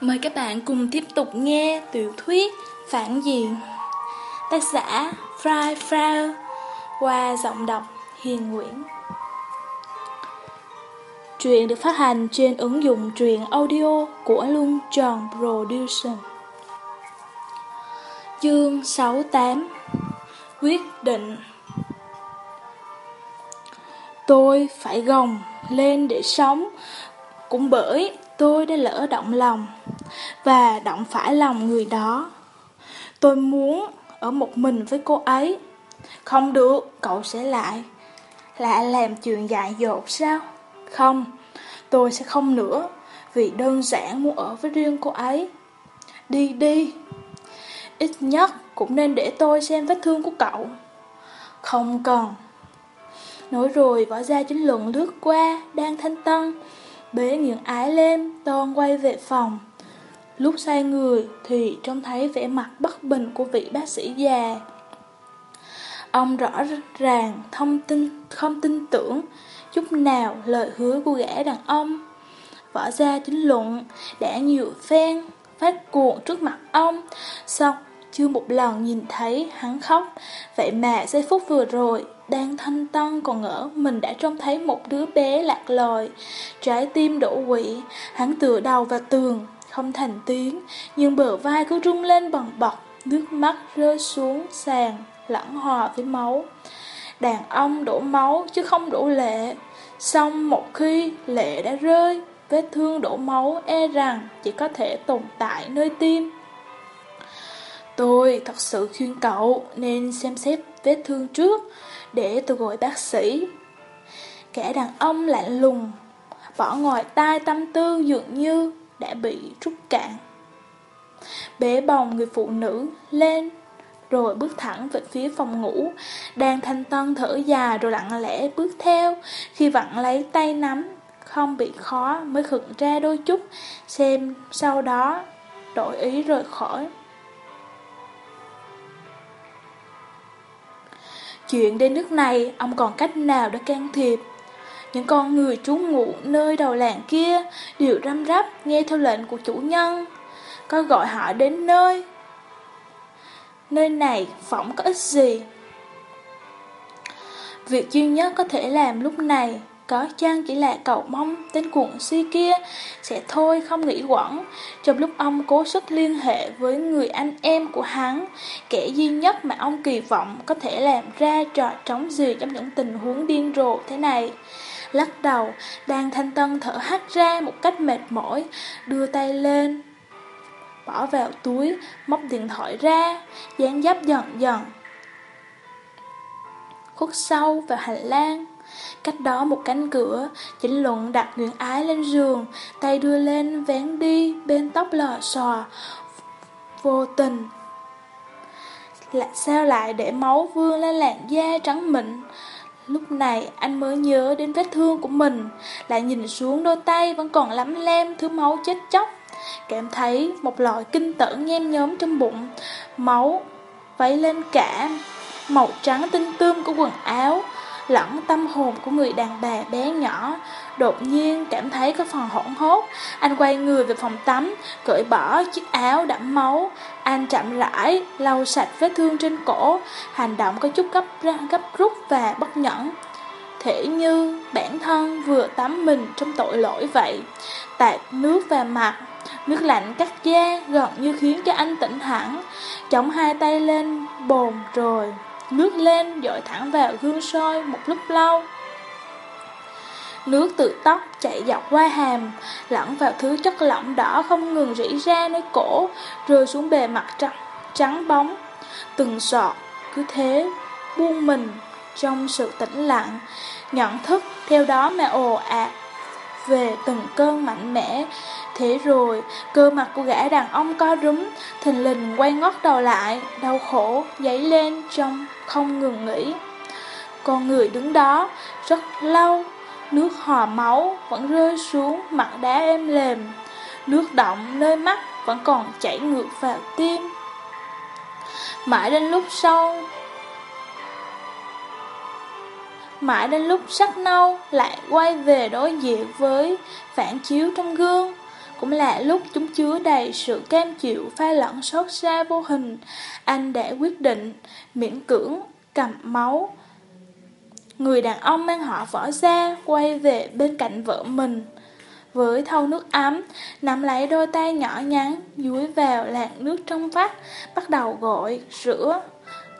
Mời các bạn cùng tiếp tục nghe tiểu thuyết Phản Diện. Tác giả Fry Frau qua giọng đọc Hiền Nguyễn. Truyện được phát hành trên ứng dụng truyện audio của Lung Tròn Production. Chương 68 Quyết định. Tôi phải gồng lên để sống. Cũng bởi tôi đã lỡ động lòng và động phải lòng người đó. Tôi muốn ở một mình với cô ấy. Không được, cậu sẽ lại. Lại làm chuyện dại dột sao? Không, tôi sẽ không nữa, vì đơn giản muốn ở với riêng cô ấy. Đi đi. Ít nhất cũng nên để tôi xem vết thương của cậu. Không cần. Nói rồi võ gia chính luận lướt qua, đang thanh tân. Bế nghiện ái lên, toàn quay về phòng. Lúc xoay người thì trông thấy vẻ mặt bất bình của vị bác sĩ già. Ông rõ ràng thông tin không tin tưởng chút nào lời hứa của gã đàn ông. Võ gia chính luận đã nhiều phen phát cuộn trước mặt ông, xong chưa một lần nhìn thấy hắn khóc. Vậy mà giây phút vừa rồi, đang thanh tân còn ngỡ mình đã trông thấy một đứa bé lạc lòi. Trái tim đổ quỵ, hắn tựa đầu vào tường, không thành tiếng, nhưng bờ vai cứ rung lên bằng bật, nước mắt rơi xuống sàn, lẫn hòa với máu. Đàn ông đổ máu chứ không đổ lệ, xong một khi lệ đã rơi, vết thương đổ máu e rằng chỉ có thể tồn tại nơi tim. Tôi thật sự khuyên cậu nên xem xét vết thương trước để tôi gọi bác sĩ. Kẻ đàn ông lạnh lùng, bỏ ngoài tai tâm tư dường như đã bị rút cạn. Bế bồng người phụ nữ lên, rồi bước thẳng về phía phòng ngủ, đang thanh tân thở dài rồi lặng lẽ bước theo, khi vặn lấy tay nắm, không bị khó mới khựng ra đôi chút, xem sau đó đổi ý rời khỏi. Chuyện đến nước này, ông còn cách nào để can thiệp? Những con người trú ngụ nơi đầu làng kia đều răm rắp nghe theo lệnh của chủ nhân. Có gọi họ đến nơi. Nơi này phỏng có ích gì? Việc duy nhất có thể làm lúc này có chăng chỉ là cầu mong tên cuộn si kia sẽ thôi không nghĩ quẩn. Trong lúc ông cố sức liên hệ với người anh em của hắn, kẻ duy nhất mà ông kỳ vọng có thể làm ra trò trống gì trong những tình huống điên rồ thế này. Lắc đầu, đang thanh tân thở hắt ra một cách mệt mỏi, đưa tay lên, bỏ vào túi, móc điện thoại ra, dán dấp dần dần. Khuất sâu vào hành lang, Cách đó một cánh cửa, chính luận đặt Nguyễn Ái lên giường, tay đưa lên vén đi bên tóc lò xò. Vô tình. Là sao lại để máu vương lên làn da trắng mịn? Lúc này anh mới nhớ đến vết thương của mình, lại nhìn xuống đôi tay vẫn còn lắm lem thứ máu chết chóc. Cảm thấy một loại kinh tởn nhem nhóm trong bụng, máu vấy lên cả. Màu trắng tinh tươm của quần áo, lẫn tâm hồn của người đàn bà bé nhỏ. Đột nhiên cảm thấy có phần hỗn hốt, anh quay người về phòng tắm, cởi bỏ chiếc áo đẫm máu. Anh chậm rãi, lau sạch vết thương trên cổ, hành động có chút gấp ra gấp rút và bất nhẫn. Thể như bản thân vừa tắm mình trong tội lỗi vậy. Tạt nước vào mặt, nước lạnh cắt da gần như khiến cho anh tỉnh hẳn. Chống hai tay lên bồn rồi Nước lên dội thẳng vào gương soi một lúc lâu. Nước từ tóc chạy dọc qua hàm Lẫn vào thứ chất lỏng đỏ không ngừng rỉ ra nơi cổ Rơi xuống bề mặt trắng, trắng bóng. Từng sọt cứ thế buông mình trong sự tĩnh lặng Nhận thức theo đó mà ồ ạt về từng cơn mạnh mẽ. Thế rồi, cơ mặt của gã đàn ông co rúm, thình lình quay ngót đầu lại, đau khổ, dấy lên trong không ngừng nghỉ. Con người đứng đó, rất lâu, nước hòa máu vẫn rơi xuống mặt đá êm lềm. Nước động nơi mắt vẫn còn chảy ngược vào tim. Mãi đến lúc sau, Mãi đến lúc sắc nâu lại quay về đối diện với phản chiếu trong gương cũng là lúc chúng chứa đầy sự cam chịu pha lẫn xót xa vô hình. Anh đã quyết định, miễn cưỡng, cầm máu. Người đàn ông mang họ vỏ ra, quay về bên cạnh vợ mình. Với thau nước ấm, nắm lấy đôi tay nhỏ nhắn, dúi vào làn nước trong vắt, bắt đầu gọi, rửa.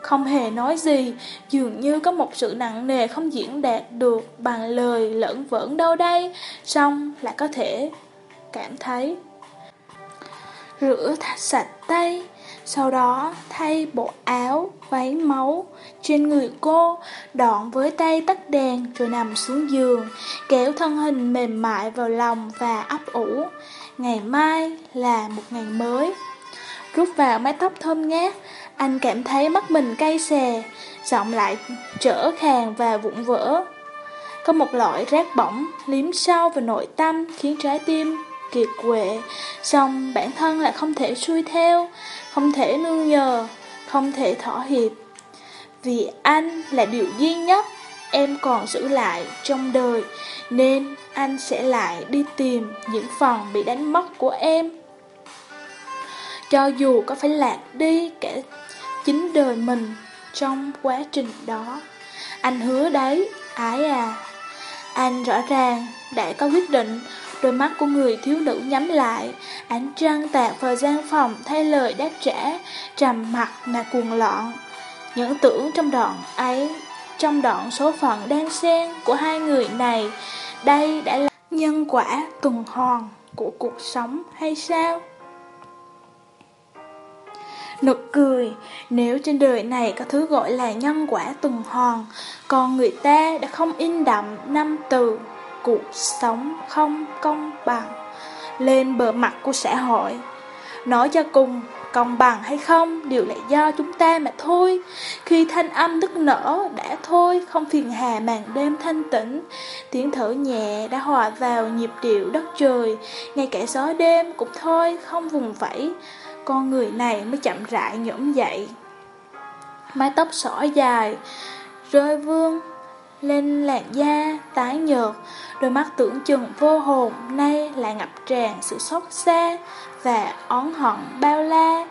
Không hề nói gì, dường như có một sự nặng nề không diễn đạt được bằng lời lẫn vẫn đâu đây, xong lại có thể cảm thấy. Rửa sạch tay, sau đó thay bộ áo, váy máu trên người cô, đoạn với tay tắt đèn rồi nằm xuống giường, kéo thân hình mềm mại vào lòng và ấp ủ. Ngày mai là một ngày mới. Rút vào mái tóc thơm ngát, anh cảm thấy mắt mình cay xè, giọng lại trở khàn và vụn vỡ. Có một loại rác bỏng liếm sâu vào nội tâm khiến trái tim kiệt quệ, xong bản thân lại không thể xuôi theo, không thể nương nhờ, không thể thỏa hiệp. Vì anh là điều duy nhất em còn giữ lại trong đời, nên anh sẽ lại đi tìm những phần bị đánh mất của em. Cho dù có phải lạc đi cả chính đời mình trong quá trình đó. Anh hứa đấy, ái à. Anh rõ ràng đã có quyết định, đôi mắt của người thiếu nữ nhắm lại, ánh trăng tạt vào gian phòng thay lời đáp trả, trầm mặt mà cuồng loạn. Những tưởng trong đoạn ấy, trong đoạn số phận đan xen của hai người này, đây đã là nhân quả tuần hoàn của cuộc sống hay sao? Nực cười, nếu trên đời này có thứ gọi là nhân quả tuần hoàn, còn người ta đã không in đậm năm từ cuộc sống không công bằng lên bờ mặt của xã hội. Nói cho cùng, công bằng hay không đều là do chúng ta mà thôi. Khi thanh âm nức nở đã thôi, không phiền hà màn đêm thanh tĩnh. Tiếng thở nhẹ đã hòa vào nhịp điệu đất trời, ngay cả gió đêm cũng thôi, không vùng vẫy con người này mới chậm rãi nhổm dậy. Mái tóc xõa dài, rơi vương lên làn da tái nhợt, đôi mắt tưởng chừng vô hồn nay lại ngập tràn sự xót xa và oán hận bao la.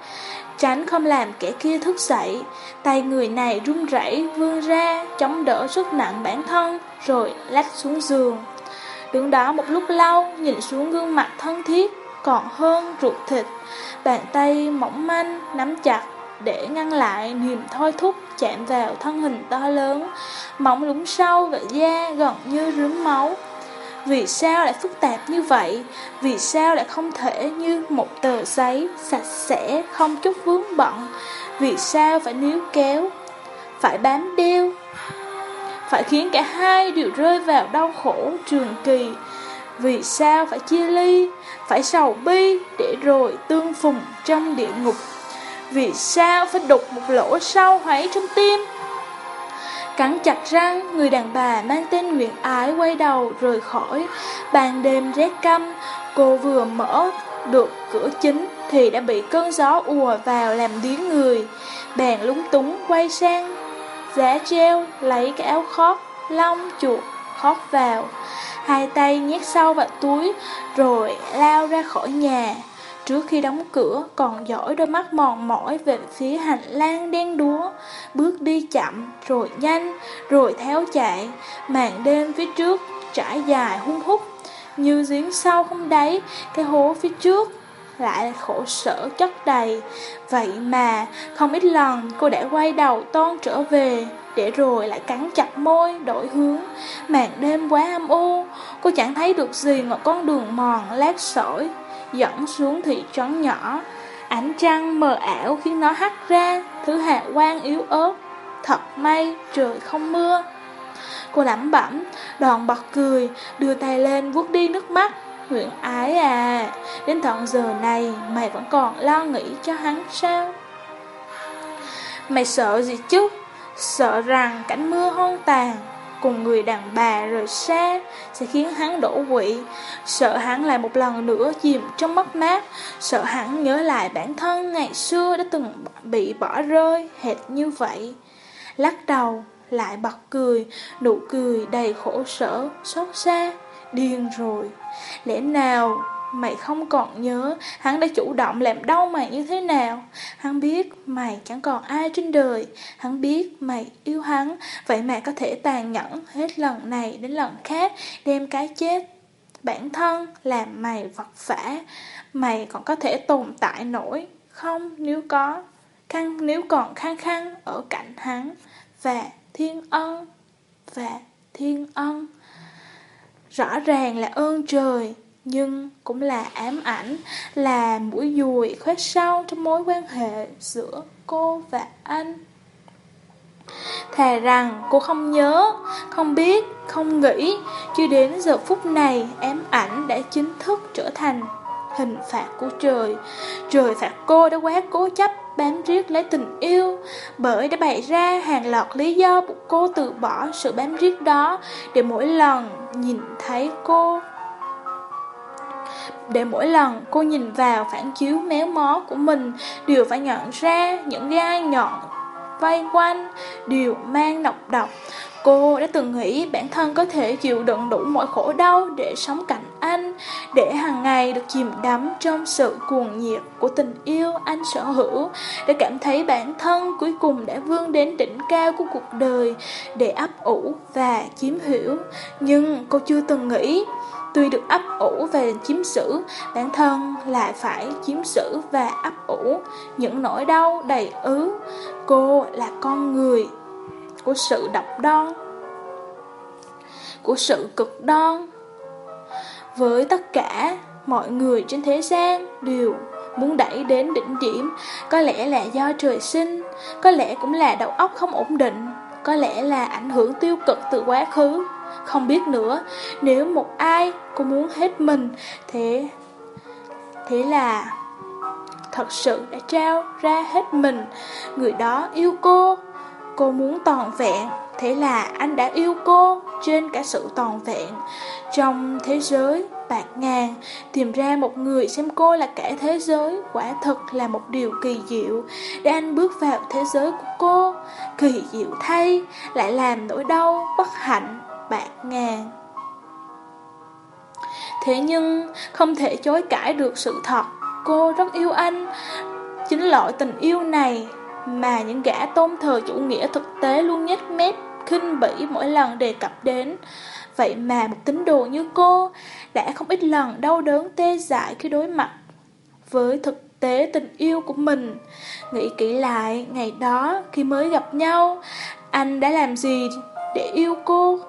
Tránh không làm kẻ kia thức dậy, tay người này run rẩy vươn ra, chống đỡ sức nặng bản thân, rồi lách xuống giường. Đứng đó một lúc lâu, nhìn xuống gương mặt thân thiết, còn hơn ruột thịt, bàn tay mỏng manh nắm chặt để ngăn lại niềm thôi thúc chạm vào thân hình to lớn, mỏng lúng sâu và da gần như rướm máu. Vì sao lại phức tạp như vậy? Vì sao lại không thể như một tờ giấy sạch sẽ, không chút vướng bận? Vì sao phải níu kéo, phải bám đeo? Phải khiến cả hai đều rơi vào đau khổ trường kỳ, vì sao phải chia ly, phải sầu bi để rồi tương phùng trong địa ngục? Vì sao phải đục một lỗ sâu hoáy trong tim? Cắn chặt răng, người đàn bà mang tên Nguyện Ái quay đầu rời khỏi. Ban đêm rét căm, cô vừa mở được cửa chính thì đã bị cơn gió ùa vào làm điếng người. Bèn lúng túng quay sang, giá treo lấy cái áo khót, lông chuột khót vào hai tay nhét sâu vào túi, rồi lao ra khỏi nhà. Trước khi đóng cửa, còn dõi đôi mắt mòn mỏi về phía hành lang đen đúa, bước đi chậm, rồi nhanh, rồi theo chạy, màn đêm phía trước trải dài hung hút, như giếng sâu không đáy, cái hố phía trước lại khổ sở chất đầy. Vậy mà, không ít lần cô đã quay đầu toan trở về, để rồi lại cắn chặt môi, đổi hướng. Màn đêm quá âm u, cô chẳng thấy được gì ngoài con đường mòn lát sỏi, dẫn xuống thị trấn nhỏ. Ánh trăng mờ ảo khiến nó hắt ra, thứ hạ quang yếu ớt. Thật may, trời không mưa. Cô lẩm bẩm, đòn bật cười, đưa tay lên vuốt đi nước mắt. Nguyện ái à, đến tận giờ này mày vẫn còn lo nghĩ cho hắn sao? Mày sợ gì chứ? Sợ rằng cảnh mưa hoang tàn cùng người đàn bà rời xa sẽ khiến hắn đổ quỵ, sợ hắn lại một lần nữa chìm trong mất mát, sợ hắn nhớ lại bản thân ngày xưa đã từng bị bỏ rơi hệt như vậy. Lắc đầu, lại bật cười, nụ cười đầy khổ sở, xót xa, điên rồi. Lẽ nào Mày không còn nhớ. Hắn đã chủ động làm đau mày như thế nào? Hắn biết mày chẳng còn ai trên đời. Hắn biết mày yêu hắn. Vậy mà có thể tàn nhẫn hết lần này đến lần khác, Đem cái chết Bản thân làm mày vật vả Mày còn có thể tồn tại nổi. Không, nếu có khăn Nếu còn khăng khăng ở cạnh hắn. Và thiên ân, Và thiên ân. Rõ ràng là ơn trời nhưng cũng là ám ảnh, là mũi dùi khoét sâu trong mối quan hệ giữa cô và anh. Thà rằng cô không nhớ, không biết, không nghĩ, chưa đến giờ phút này ám ảnh đã chính thức trở thành hình phạt của trời. Trời phạt cô đã quá cố chấp bám riết lấy tình yêu, bởi đã bày ra hàng loạt lý do buộc cô từ bỏ sự bám riết đó để mỗi lần nhìn thấy cô để mỗi lần cô nhìn vào phản chiếu méo mó của mình đều phải nhận ra những gai nhọn vây quanh đều mang độc độc. Cô đã từng nghĩ bản thân có thể chịu đựng đủ mọi khổ đau để sống cạnh anh, để hàng ngày được chìm đắm trong sự cuồng nhiệt của tình yêu anh sở hữu, để cảm thấy bản thân cuối cùng đã vươn đến đỉnh cao của cuộc đời, để ấp ủ và chiếm hiểu. Nhưng cô chưa từng nghĩ Tuy được ấp ủ về chiếm giữ, bản thân lại phải chiếm giữ và ấp ủ những nỗi đau đầy ứ. Cô là con người của sự độc đoan, của sự cực đoan. Với tất cả mọi người trên thế gian đều muốn đẩy đến đỉnh điểm, có lẽ là do trời sinh, có lẽ cũng là đầu óc không ổn định, có lẽ là ảnh hưởng tiêu cực từ quá khứ. Không biết nữa, nếu một ai cô muốn hết mình, thế thế là thật sự đã trao ra hết mình, người đó yêu cô, cô muốn toàn vẹn, thế là anh đã yêu cô trên cả sự toàn vẹn. Trong thế giới bạc ngàn, tìm ra một người xem cô là cả thế giới, quả thật là một điều kỳ diệu, để anh bước vào thế giới của cô. Kỳ diệu thay, lại làm nỗi đau, bất hạnh bạc ngàn. Thế nhưng không thể chối cãi được sự thật, cô rất yêu anh. Chính loại tình yêu này mà những gã tôn thờ chủ nghĩa thực tế luôn nhếch mép khinh bỉ mỗi lần đề cập đến. Vậy mà một tín đồ như cô đã không ít lần đau đớn tê dại khi đối mặt với thực tế tình yêu của mình. Nghĩ kỹ lại, ngày đó khi mới gặp nhau, anh đã làm gì để yêu cô?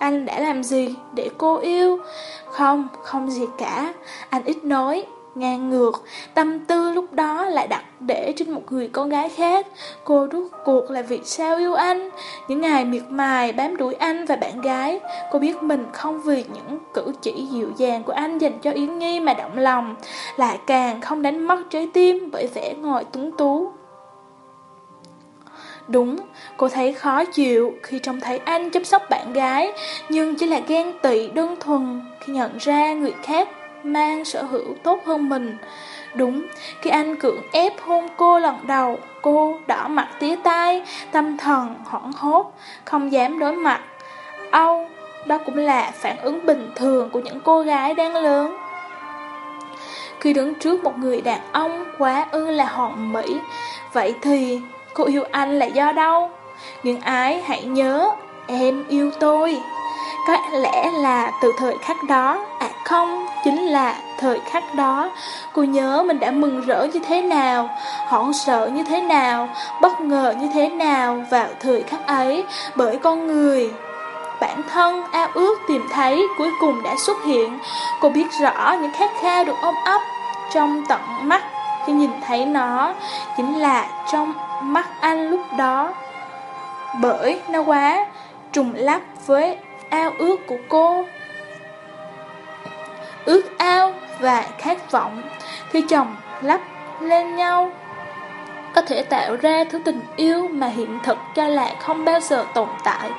Anh đã làm gì để cô yêu? Không, không gì cả. Anh ít nói, ngang ngược, tâm tư lúc đó lại đặt để trên một người con gái khác. Cô rút cuộc là vì sao yêu anh? Những ngày miệt mài bám đuổi anh và bạn gái, cô biết mình không vì những cử chỉ dịu dàng của anh dành cho Yến Nhi mà động lòng, lại càng không đánh mất trái tim bởi vẻ ngồi tuấn tú. Đúng, cô thấy khó chịu khi trông thấy anh chăm sóc bạn gái, nhưng chỉ là ghen tị đơn thuần khi nhận ra người khác mang sở hữu tốt hơn mình. Đúng, khi anh cưỡng ép hôn cô lần đầu, cô đỏ mặt tía tai, tâm thần hoảng hốt, không dám đối mặt. Âu, đó cũng là phản ứng bình thường của những cô gái đang lớn. Khi đứng trước một người đàn ông quá ư là hòn mỹ, vậy thì cô yêu anh là do đâu? Nhưng ái hãy nhớ, em yêu tôi. Có lẽ là từ thời khắc đó, à không, chính là thời khắc đó. Cô nhớ mình đã mừng rỡ như thế nào, hoảng sợ như thế nào, bất ngờ như thế nào vào thời khắc ấy bởi con người. Bản thân ao ước tìm thấy cuối cùng đã xuất hiện. Cô biết rõ những khát khao được ôm ấp trong tận mắt khi nhìn thấy nó chính là trong mắt anh lúc đó. Bởi nó quá trùng lắp với ao ước của cô. Ước ao và khát vọng khi chồng lắp lên nhau có thể tạo ra thứ tình yêu mà hiện thực cho là không bao giờ tồn tại.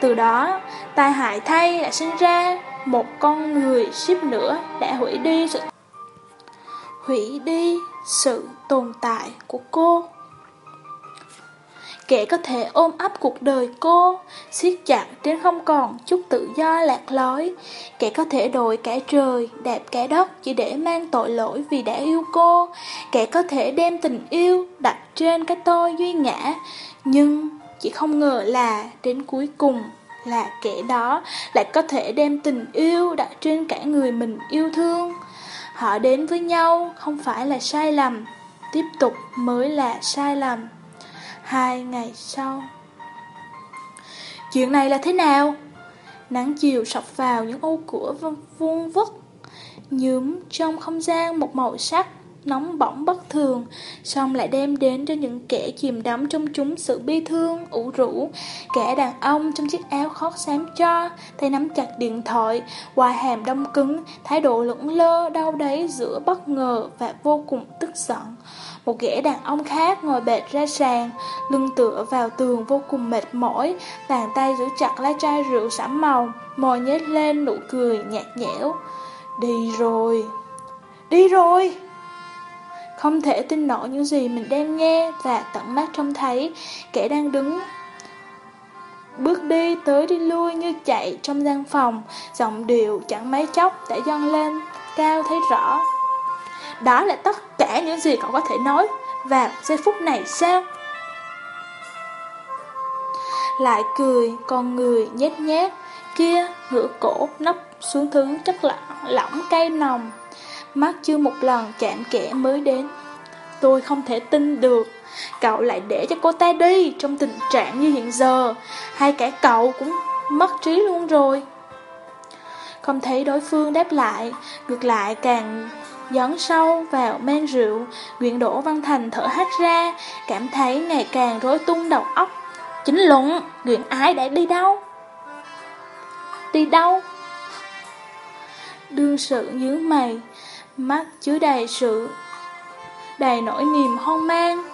Từ đó, tai hại thay đã sinh ra một con người ship nữa đã hủy đi sự hủy đi sự tồn tại của cô. Kẻ có thể ôm ấp cuộc đời cô, siết chặt đến không còn chút tự do lạc lối. Kẻ có thể đổi cả trời, đạp cả đất chỉ để mang tội lỗi vì đã yêu cô. Kẻ có thể đem tình yêu đặt trên cái tôi duy ngã. Nhưng chỉ không ngờ là đến cuối cùng là kẻ đó lại có thể đem tình yêu đặt trên cả người mình yêu thương. Họ đến với nhau không phải là sai lầm, tiếp tục mới là sai lầm. Hai ngày sau Chuyện này là thế nào? Nắng chiều sọc vào những ô cửa vuông vức Nhúm trong không gian một màu sắc nóng bỏng bất thường, xong lại đem đến cho những kẻ chìm đắm trong chúng sự bi thương, ủ rũ. Kẻ đàn ông trong chiếc áo khót xám cho, tay nắm chặt điện thoại, qua hàm đông cứng, thái độ lững lơ, đau đáy giữa bất ngờ và vô cùng tức giận. Một kẻ đàn ông khác ngồi bệt ra sàn, lưng tựa vào tường vô cùng mệt mỏi, bàn tay giữ chặt lá chai rượu sẫm màu, môi nhếch lên nụ cười nhạt nhẽo. Đi rồi, đi rồi. Không thể tin nổi những gì mình đang nghe và tận mắt trông thấy. Kẻ đang đứng Bước đi tới đi lui như chạy trong gian phòng. Giọng điệu chẳng mấy chốc đã dâng lên Cao thấy rõ. Đó là tất cả những gì cậu có thể nói. Vào giây phút này sao? Lại cười con người nhét nhét. Kia ngửa cổ nấp xuống thứ chất lỏng, lỏng cay nồng. Mắt chưa một lần chạm kẻ mới đến. Tôi không thể tin được. Cậu lại để cho cô ta đi Trong tình trạng như hiện giờ. Hay cả cậu cũng mất trí luôn rồi. Không thấy đối phương đáp lại, Ngược lại càng dấn sâu vào men rượu. Nguyễn Đỗ Văn Thành thở hát ra, Cảm thấy ngày càng rối tung đầu óc. Chính luận Nguyễn ái đã đi đâu? Đi đâu? Đương sự nhướng mày. Mắt chứa đầy sự Đầy nỗi niềm hoang mang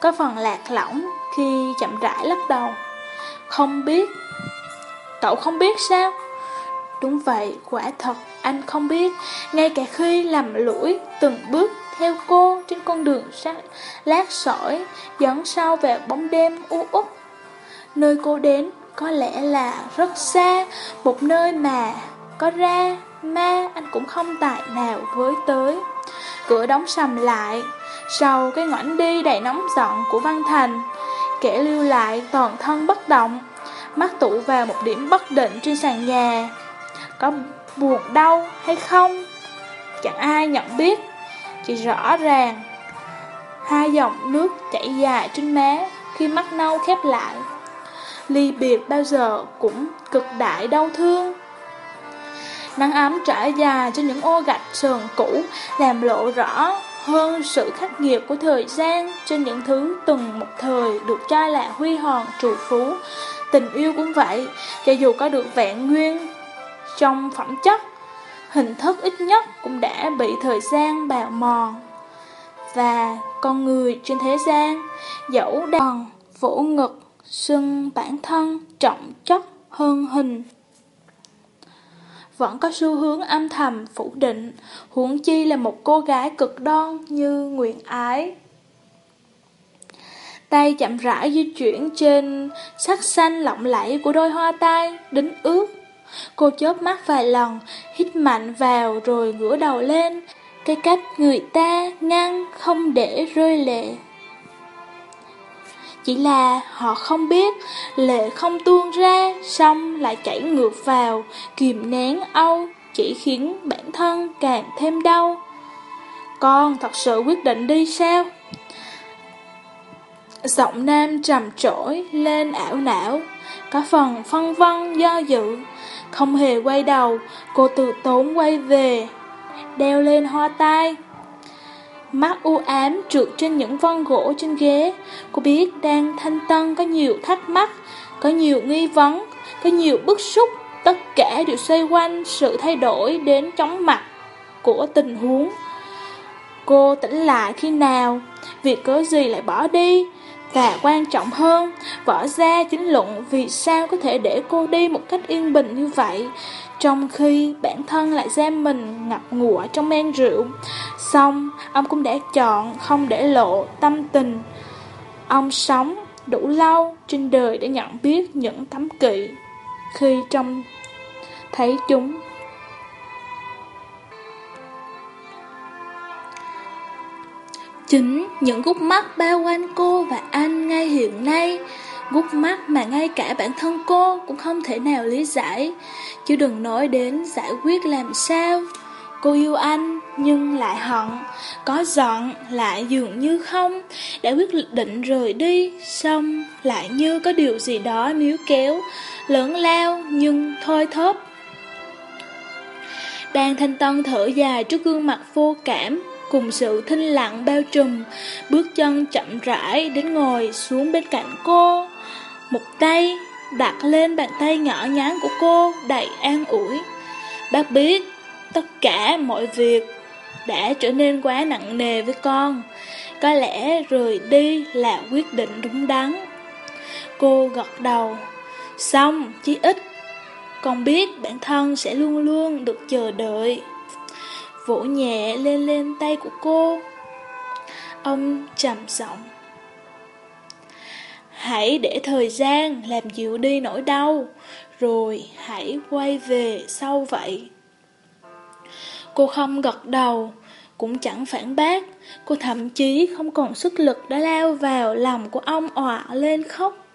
Có phần lạc lõng khi chậm rãi lắc đầu. Không biết Cậu không biết sao? Đúng vậy, quả thật anh không biết. Ngay cả khi lầm lũi từng bước theo cô trên con đường sát lát sỏi Dẫn sau về bóng đêm u út Nơi cô đến có lẽ là rất xa Một nơi mà có ra, ma, anh cũng không tài nào với tới. Cửa đóng sầm lại, Sau cái ngoảnh đi đầy nóng giận của Văn Thành, Kẻ lưu lại toàn thân bất động, Mắt tụ vào một điểm bất định trên sàn nhà. Có buồn đau hay không? Chẳng ai nhận biết. Chỉ rõ ràng, Hai dòng nước chảy dài trên má Khi mắt nâu khép lại. Ly biệt bao giờ cũng cực đại đau thương. Nắng ấm trải dài trên những ô gạch sườn cũ Làm lộ rõ hơn sự khắc nghiệt của thời gian Trên những thứ từng một thời được cho là huy hoàng trù phú. Tình yêu cũng vậy Cho dù có được vẹn nguyên trong phẩm chất Hình thức ít nhất cũng đã bị thời gian bào mòn. Và con người trên thế gian Dẫu đòn, vỗ ngực, xưng bản thân trọng chất hơn hình vẫn có xu hướng âm thầm phủ định, huống chi là một cô gái cực đoan như Nguyện Ái. Tay chậm rãi di chuyển trên sắc xanh lộng lẫy của đôi hoa tai, đính ướt. Cô chớp mắt vài lần, hít mạnh vào rồi ngửa đầu lên, cái cách người ta ngăn không để rơi lệ. Chỉ là họ không biết, lệ không tuôn ra, Xong lại chảy ngược vào, Kìm nén âu, Chỉ khiến bản thân càng thêm đau. Con thật sự quyết định đi sao? Giọng nam trầm trỗi lên ảo não Có phần phân vân do dự. Không hề quay đầu, Cô tự tốn quay về, Đeo lên hoa tai. Mắt u ám trượt trên những vân gỗ trên ghế. Cô biết đang thanh tân có nhiều thắc mắc, Có nhiều nghi vấn, Có nhiều bức xúc. Tất cả đều xoay quanh sự thay đổi đến chóng mặt của tình huống. Cô tỉnh lại khi nào? Việc cớ gì lại bỏ đi? Và quan trọng hơn Võ ra chính luận vì sao có thể để cô đi một cách yên bình như vậy? Trong khi bản thân lại xem mình ngập ngụa trong men rượu Xong, ông cũng đã chọn không để lộ tâm tình Ông sống đủ lâu trên đời để nhận biết những tấm kỵ khi trong thấy chúng. Chính những gút mắt bao quanh cô và anh ngay hiện nay, gút mắt mà ngay cả bản thân cô cũng không thể nào lý giải, chứ đừng nói đến giải quyết làm sao. Cô yêu anh nhưng lại hận, có giận lại dường như không, đã quyết định rời đi, xong lại như có điều gì đó níu kéo, lớn lao nhưng thôi thóp. Đang thanh tân thở dài trước gương mặt vô cảm, cùng sự thinh lặng bao trùm, bước chân chậm rãi đến ngồi xuống bên cạnh cô. Một tay đặt lên bàn tay nhỏ nhắn của cô đầy an ủi. Bác biết tất cả mọi việc đã trở nên quá nặng nề với con. Có lẽ rời đi là quyết định đúng đắn. Cô gật đầu. Xong, chí ít, con biết bản thân sẽ luôn luôn được chờ đợi. Vỗ nhẹ lên lên tay của cô. Ông trầm giọng. Hãy để thời gian làm dịu đi nỗi đau, rồi hãy quay về sau vậy. Cô không gật đầu, cũng chẳng phản bác, cô thậm chí không còn sức lực đã lao vào lòng của ông ọa lên khóc.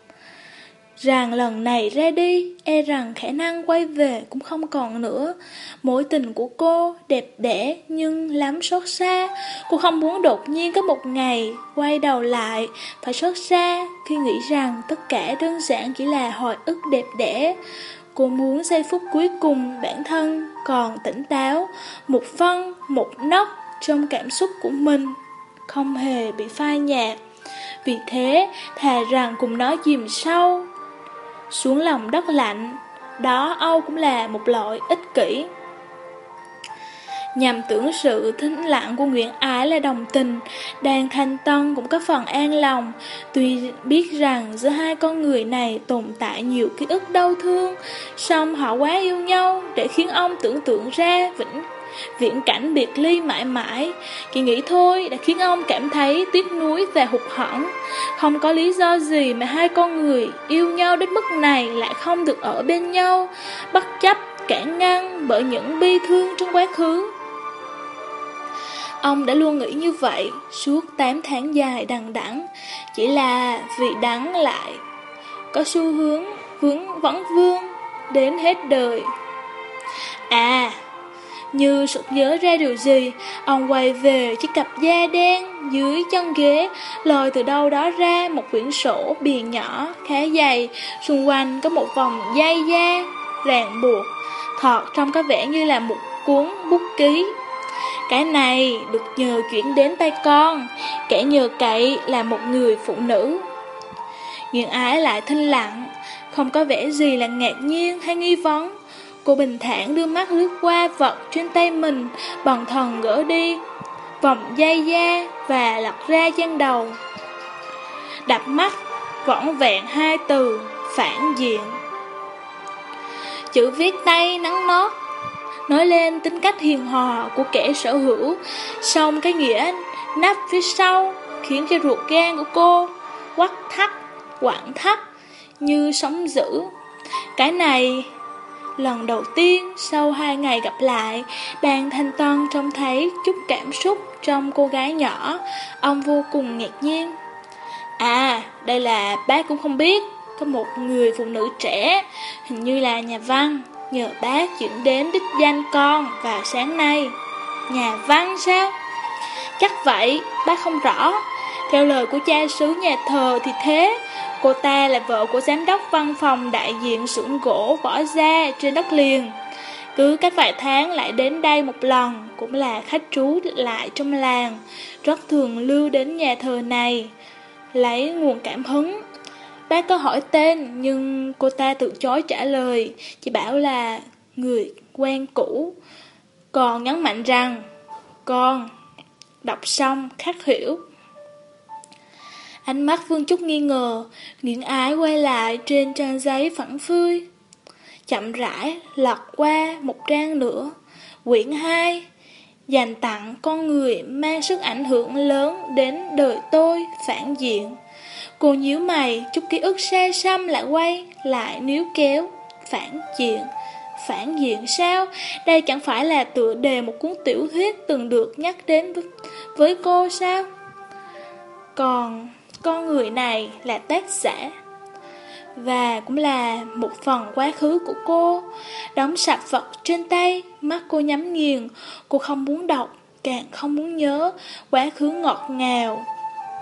Rằng lần này ra đi, e rằng khả năng quay về cũng không còn nữa. Mối tình của cô đẹp đẽ nhưng lắm xót xa. Cô không muốn đột nhiên có một ngày quay đầu lại, phải xót xa khi nghĩ rằng tất cả đơn giản chỉ là hồi ức đẹp đẽ. Cô muốn giây phút cuối cùng bản thân còn tỉnh táo, một phân, một nấc trong cảm xúc của mình, không hề bị phai nhạt. Vì thế, thà rằng cùng nó chìm sâu, xuống lòng đất lạnh, đó Âu cũng là một loại ích kỷ. Nhằm tưởng sự thính lặng của Nguyễn Ái là đồng tình, đàn thanh tân cũng có phần an lòng, tuy biết rằng giữa hai con người này tồn tại nhiều ký ức đau thương, song họ quá yêu nhau để khiến ông tưởng tượng ra vĩnh viễn cảnh biệt ly mãi mãi. Chỉ nghĩ thôi đã khiến ông cảm thấy tiếc nuối và hụt hẫng. Không có lý do gì mà hai con người yêu nhau đến mức này lại không được ở bên nhau, bất chấp cản ngăn bởi những bi thương trong quá khứ. Ông đã luôn nghĩ như vậy suốt 8 tháng dài đằng đẵng, chỉ là vì đắng lại có xu hướng vướng vẫn vương đến hết đời. À, như sực nhớ ra điều gì, ông quay về chiếc cặp da đen dưới chân ghế, lòi từ đâu đó ra một quyển sổ bìa nhỏ, khá dày, xung quanh có một vòng dây da, ràng buộc, thọt trông có vẻ như là một cuốn bút ký. Cái này được nhờ chuyển đến tay con, kẻ nhờ cậy là một người phụ nữ. Nhưng ái lại thinh lặng, không có vẻ gì là ngạc nhiên hay nghi vấn. Cô bình thản đưa mắt lướt qua vật trên tay mình, bằng thần gỡ đi, vòng dây da và lật ra chân đầu. Đập mắt, võng vẹn hai từ, phản diện. Chữ viết tay nắng nót, nói lên tính cách hiền hòa của kẻ sở hữu, xong cái nghĩa nắp phía sau khiến cho ruột gan của cô quắt thắt, quặn thắt như sóng dữ. Cái này Lần đầu tiên sau hai ngày gặp lại, đàn thanh tân trông thấy chút cảm xúc trong cô gái nhỏ, ông vô cùng ngạc nhiên. À, đây là bác cũng không biết, có một người phụ nữ trẻ, hình như là nhà văn, nhờ bác chuyển đến đích danh con vào sáng nay. Nhà văn sao? Chắc vậy, bác không rõ. Theo lời của cha xứ nhà thờ thì thế, Cô ta là vợ của giám đốc văn phòng đại diện xưởng gỗ võ gia trên đất liền. Cứ cách vài tháng lại đến đây một lần, cũng là khách trú lại trong làng, rất thường lưu đến nhà thờ này, lấy nguồn cảm hứng. Bác có hỏi tên nhưng cô ta từ chối trả lời, chỉ bảo là người quen cũ. Còn nhấn mạnh rằng, con đọc xong khắc hiểu. Ánh mắt Vương Trúc nghi ngờ, nghiện ái quay lại trên trang giấy phẳng phươi. Chậm rãi lật qua một trang nữa. Quyển 2 Dành tặng con người mang sức ảnh hưởng lớn đến đời tôi phản diện. Cô nhíu mày, chút ký ức xe xăm lại quay, lại níu kéo, phản diện. Phản diện sao? Đây chẳng phải là tựa đề một cuốn tiểu thuyết từng được nhắc đến với cô sao? Còn con người này là tác giả và cũng là một phần quá khứ của cô. Đóng sạp vật trên tay, mắt cô nhắm nghiền, cô không muốn đọc, càng không muốn nhớ, quá khứ ngọt ngào,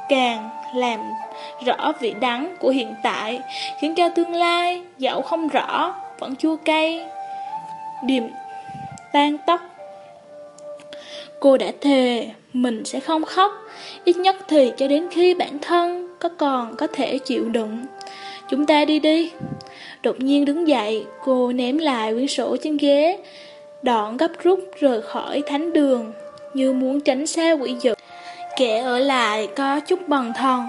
càng làm rõ vị đắng của hiện tại, khiến cho tương lai, dẫu không rõ, vẫn chua cay, điềm tan tóc. Cô đã thề mình sẽ không khóc, ít nhất thì cho đến khi bản thân có còn có thể chịu đựng. Chúng ta đi đi. Đột nhiên đứng dậy, cô ném lại quyển sổ trên ghế, đoạn gấp rút rời khỏi thánh đường, như muốn tránh xa quỷ dữ. Kẻ ở lại có chút bằng thần,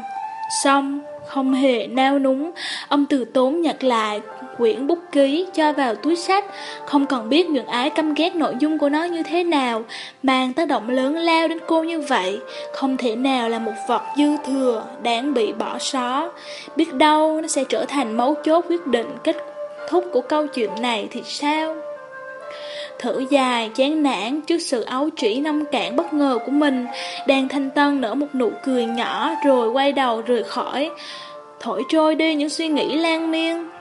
xong không hề nao núng, ông từ tốn nhặt lại quyển bút ký cho vào túi sách, không cần biết Nguyễn Ái căm ghét nội dung của nó như thế nào, mang tác động lớn lao đến cô như vậy, không thể nào là một vật dư thừa, đáng bị bỏ xó. Biết đâu nó sẽ trở thành mấu chốt quyết định kết thúc của câu chuyện này thì sao? Thở dài, chán nản trước sự ấu trĩ nông cạn bất ngờ của mình, đang thanh tân nở một nụ cười nhỏ rồi quay đầu rời khỏi, thổi trôi đi những suy nghĩ lan miên.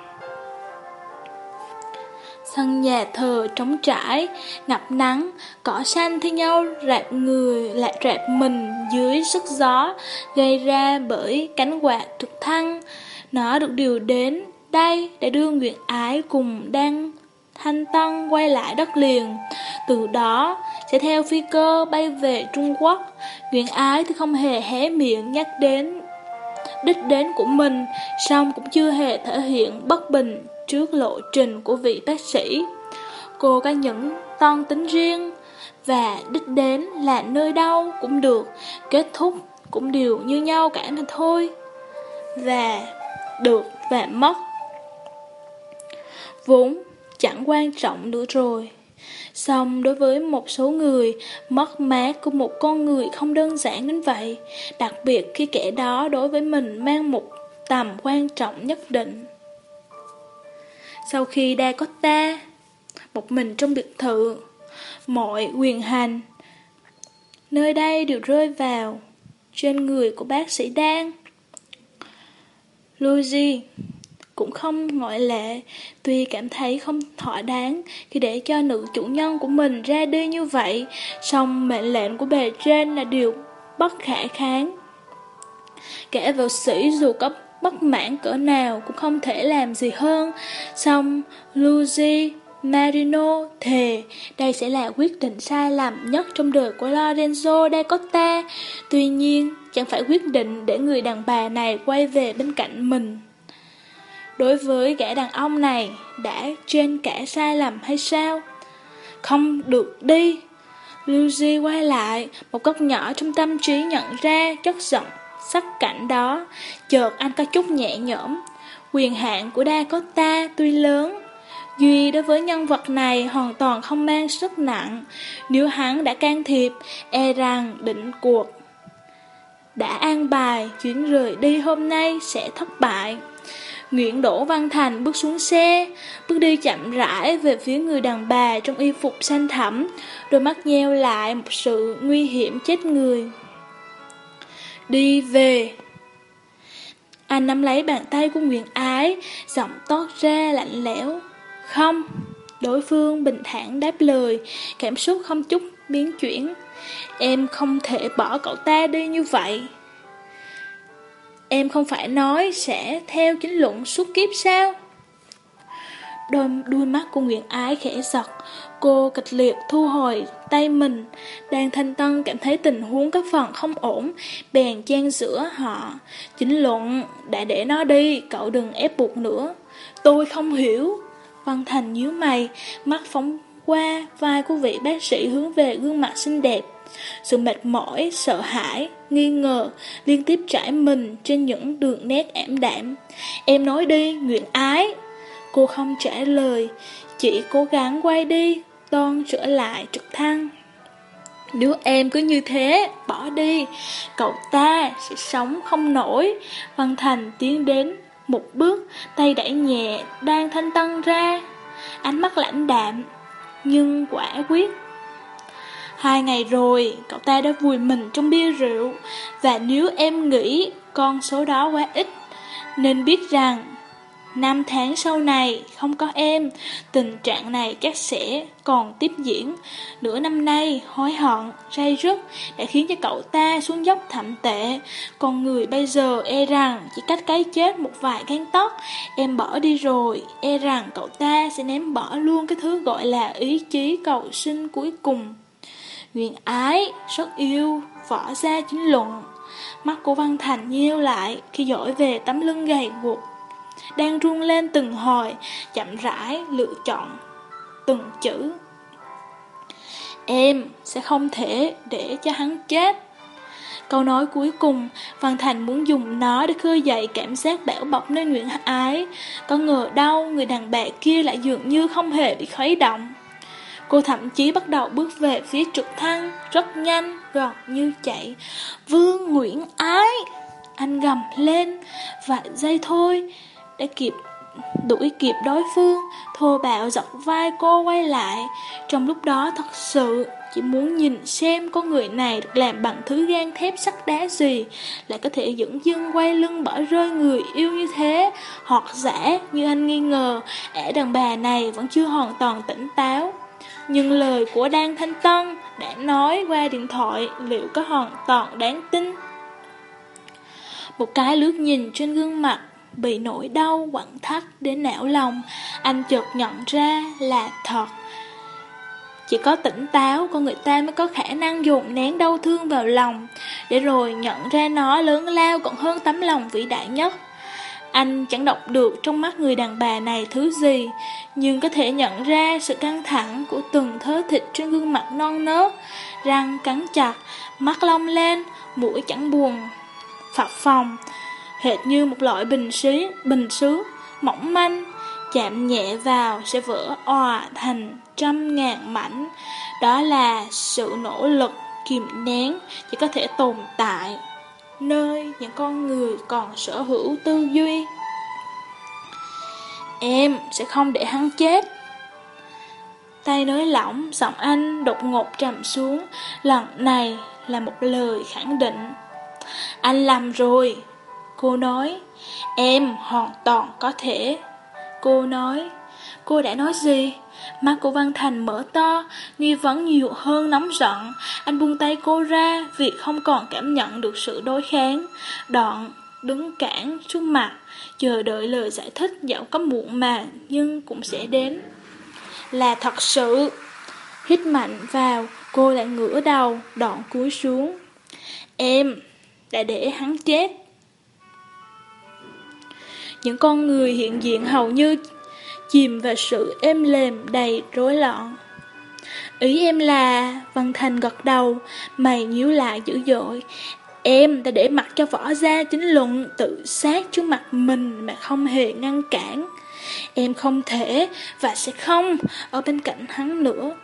Sân nhà thờ trống trải, ngập nắng, cỏ xanh thi nhau rạp người lại rạp mình dưới sức gió, gây ra bởi cánh quạt trực thăng. Nó được điều đến đây để đưa nguyễn Ái cùng đang thanh tân quay lại đất liền. Từ đó, sẽ theo phi cơ bay về Trung Quốc. nguyễn Ái thì không hề hé miệng nhắc đến đích đến của mình, song cũng chưa hề thể hiện bất bình trước lộ trình của vị bác sĩ. Cô có những toan tính riêng, và đích đến là nơi đâu cũng được, kết thúc cũng đều như nhau cả mà thôi. Và được và mất. Vốn chẳng quan trọng nữa rồi. Xong đối với một số người, mất mát của một con người không đơn giản đến vậy, đặc biệt khi kẻ đó đối với mình mang một tầm quan trọng nhất định. Sau khi đa có ta, một mình trong biệt thự, mọi quyền hành, nơi đây đều rơi vào trên người của bác sĩ Đan. Luigi cũng không ngoại lệ, tuy cảm thấy không thỏa đáng khi để cho nữ chủ nhân của mình ra đi như vậy, song mệnh lệnh của bề trên là điều bất khả kháng. Kẻ vào sĩ dù có bất mãn cỡ nào cũng không thể làm gì hơn. Xong, Luigi Marino thề đây sẽ là quyết định sai lầm nhất trong đời của Lorenzo da Costa. Tuy nhiên, chẳng phải quyết định để người đàn bà này quay về bên cạnh mình. Đối với gã đàn ông này, đã trên cả sai lầm hay sao? Không được đi. Luigi quay lại, một góc nhỏ trong tâm trí nhận ra chất giọng sắc cảnh đó, chợt anh có chút nhẹ nhõm. Quyền hạn của đa có ta tuy lớn, Duy đối với nhân vật này hoàn toàn không mang sức nặng, nếu hắn đã can thiệp, e rằng định cuộc. Đã an bài, chuyến rời đi hôm nay sẽ thất bại. Nguyễn Đỗ Văn Thành bước xuống xe, bước đi chậm rãi về phía người đàn bà trong y phục xanh thẳm, đôi mắt nheo lại một sự nguy hiểm chết người. Đi về. Anh nắm lấy bàn tay của Nguyễn Ái, giọng toát ra lạnh lẽo. Không. Đối phương bình thản đáp lời, cảm xúc không chút biến chuyển. Em không thể bỏ cậu ta đi như vậy. Em không phải nói sẽ theo chính luận suốt kiếp sao? Đôi đuôi mắt của Nguyễn Ái khẽ giật, cô kịch liệt thu hồi tay mình, đang thanh tân cảm thấy tình huống có phần không ổn, bèn chen giữa họ. Chính luận, đã để nó đi, cậu đừng ép buộc nữa. Tôi không hiểu. Văn Thành nhíu mày, mắt phóng qua vai của vị bác sĩ hướng về gương mặt xinh đẹp. Sự mệt mỏi, sợ hãi, nghi ngờ liên tiếp trải mình trên những đường nét ảm đạm. Em nói đi, nguyện ái. Cô không trả lời, chỉ cố gắng quay đi, toan trở lại trực thăng. Nếu em cứ như thế, bỏ đi, cậu ta sẽ sống không nổi. Văn Thành tiến đến một bước, tay đẩy nhẹ, đang thanh tân ra. Ánh mắt lãnh đạm, nhưng quả quyết. Hai ngày rồi, cậu ta đã vùi mình trong bia rượu, và nếu em nghĩ con số đó quá ít, nên biết rằng Năm tháng sau này không có em, tình trạng này chắc sẽ còn tiếp diễn. Nửa năm nay, hối hận, ray rứt đã khiến cho cậu ta xuống dốc thậm tệ. Con người bây giờ e rằng chỉ cách cái chết một vài gánh tóc, em bỏ đi rồi, e rằng cậu ta sẽ ném bỏ luôn cái thứ gọi là ý chí cầu sinh cuối cùng. Nguyện ái, rất yêu, võ ra chính luận. Mắt của Văn Thành nheo lại khi dõi về tấm lưng gầy guộc đang run lên từng hồi, chậm rãi lựa chọn từng chữ. Em sẽ không thể để cho hắn chết. Câu nói cuối cùng, Văn Thành muốn dùng nó để khơi dậy cảm giác bão bọc nơi Nguyễn Ái. Có ngờ đâu người đàn bà kia lại dường như không hề bị khuấy động. Cô thậm chí bắt đầu bước về phía trực thăng, rất nhanh, gọn như chạy. Vương Nguyễn Ái! Anh gầm lên, vài giây thôi, để kịp đuổi kịp đối phương, thô bạo giật vai cô quay lại. Trong lúc đó thật sự chỉ muốn nhìn xem con người này được làm bằng thứ gan thép sắt đá gì, lại có thể dẫn dưng quay lưng bỏ rơi người yêu như thế. Hoặc giả như anh nghi ngờ, ẻ đàn bà này vẫn chưa hoàn toàn tỉnh táo. Nhưng lời của Đan Thanh Tân đã nói qua điện thoại liệu có hoàn toàn đáng tin. Một cái lướt nhìn trên gương mặt bị nỗi đau quặn thắt đến não lòng, anh chợt nhận ra là thật. Chỉ có tỉnh táo con người ta mới có khả năng dồn nén đau thương vào lòng, để rồi nhận ra nó lớn lao còn hơn tấm lòng vĩ đại nhất. Anh chẳng đọc được trong mắt người đàn bà này thứ gì, nhưng có thể nhận ra sự căng thẳng của từng thớ thịt trên gương mặt non nớt, răng cắn chặt, mắt long lên, mũi chẳng buồn, phập phòng hệt như một loại bình xí, bình sứ, mỏng manh, chạm nhẹ vào sẽ vỡ òa thành trăm ngàn mảnh. Đó là sự nỗ lực kìm nén chỉ có thể tồn tại nơi những con người còn sở hữu tư duy. Em sẽ không để hắn chết. Tay nới lỏng, giọng anh đột ngột trầm xuống, lần này là một lời khẳng định. Anh làm rồi, Cô nói, em hoàn toàn có thể. Cô nói, cô đã nói gì? Mắt của Văn Thành mở to, nghi vấn nhiều hơn nóng giận. Anh buông tay cô ra vì không còn cảm nhận được sự đối kháng. Đoạn, đứng cản trước mặt, chờ đợi lời giải thích dẫu có muộn màng nhưng cũng sẽ đến. Là thật sự. Hít mạnh vào, cô lại ngửa đầu, đoạn cúi xuống. Em đã để hắn chết. Những con người hiện diện hầu như chìm vào sự êm lềm đầy rối loạn. Ý em là, Văn Thành gật đầu, mày nhíu lại dữ dội. Em đã để mặc cho võ gia chính luận tự sát trước mặt mình mà không hề ngăn cản. Em không thể và sẽ không ở bên cạnh hắn nữa.